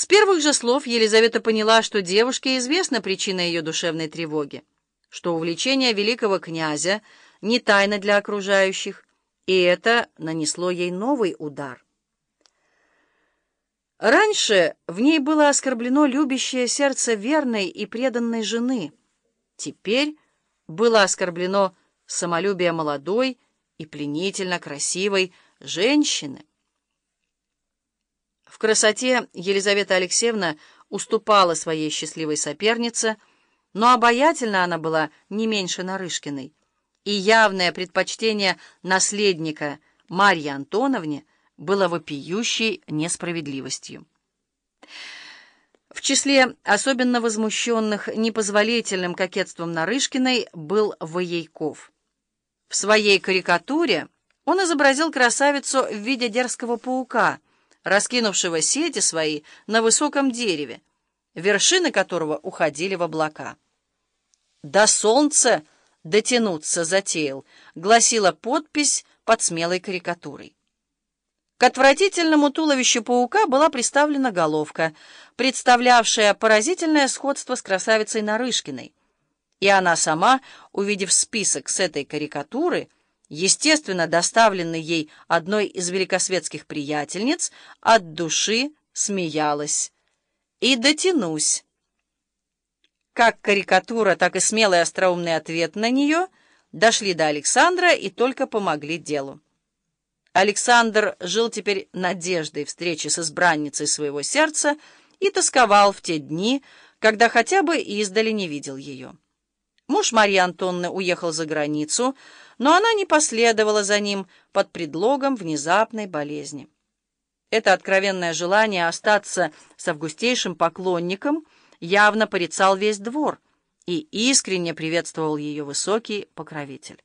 С первых же слов Елизавета поняла, что девушке известна причина ее душевной тревоги, что увлечение великого князя не тайна для окружающих, и это нанесло ей новый удар. Раньше в ней было оскорблено любящее сердце верной и преданной жены. Теперь было оскорблено самолюбие молодой и пленительно красивой женщины. В красоте Елизавета Алексеевна уступала своей счастливой сопернице, но обаятельна она была не меньше Нарышкиной, и явное предпочтение наследника Марьи Антоновне было вопиющей несправедливостью. В числе особенно возмущенных непозволительным кокетством Нарышкиной был Воейков. В своей карикатуре он изобразил красавицу в виде дерзкого паука — раскинувшего сети свои на высоком дереве, вершины которого уходили в облака. «До солнца дотянуться затеял», — гласила подпись под смелой карикатурой. К отвратительному туловищу паука была приставлена головка, представлявшая поразительное сходство с красавицей Нарышкиной. И она сама, увидев список с этой карикатуры, — естественно, доставленный ей одной из великосветских приятельниц, от души смеялась. И дотянусь. Как карикатура, так и смелый остроумный ответ на нее дошли до Александра и только помогли делу. Александр жил теперь надеждой встречи с избранницей своего сердца и тосковал в те дни, когда хотя бы издали не видел ее. Муж Марьи Антонны уехал за границу, но она не последовала за ним под предлогом внезапной болезни. Это откровенное желание остаться с августейшим поклонником явно порицал весь двор и искренне приветствовал ее высокий покровитель.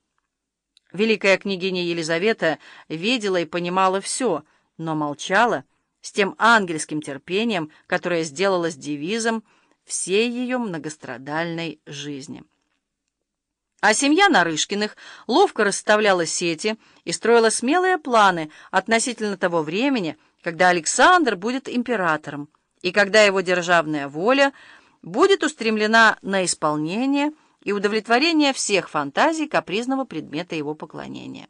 Великая княгиня Елизавета видела и понимала все, но молчала с тем ангельским терпением, которое сделалось девизом всей ее многострадальной жизни. А семья Нарышкиных ловко расставляла сети и строила смелые планы относительно того времени, когда Александр будет императором, и когда его державная воля будет устремлена на исполнение и удовлетворение всех фантазий капризного предмета его поклонения.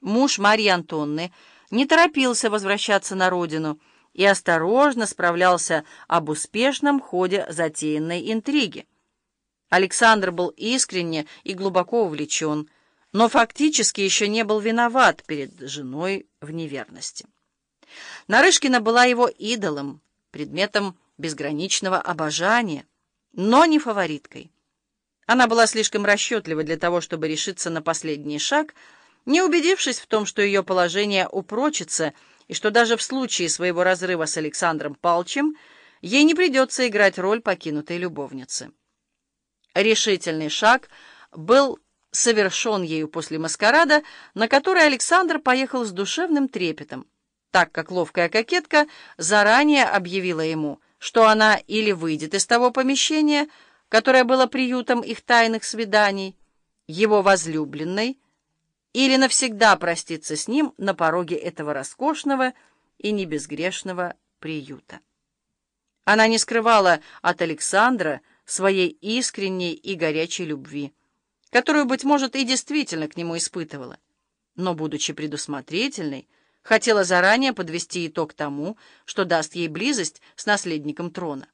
Муж Марьи Антонны не торопился возвращаться на родину и осторожно справлялся об успешном ходе затеянной интриги. Александр был искренне и глубоко увлечен, но фактически еще не был виноват перед женой в неверности. Нарышкина была его идолом, предметом безграничного обожания, но не фавориткой. Она была слишком расчетлива для того, чтобы решиться на последний шаг, не убедившись в том, что ее положение упрочится и что даже в случае своего разрыва с Александром Палчем ей не придется играть роль покинутой любовницы. Решительный шаг был совершен ею после маскарада, на который Александр поехал с душевным трепетом, так как ловкая кокетка заранее объявила ему, что она или выйдет из того помещения, которое было приютом их тайных свиданий, его возлюбленной, или навсегда проститься с ним на пороге этого роскошного и небезгрешного приюта. Она не скрывала от Александра, своей искренней и горячей любви, которую, быть может, и действительно к нему испытывала, но, будучи предусмотрительной, хотела заранее подвести итог тому, что даст ей близость с наследником трона.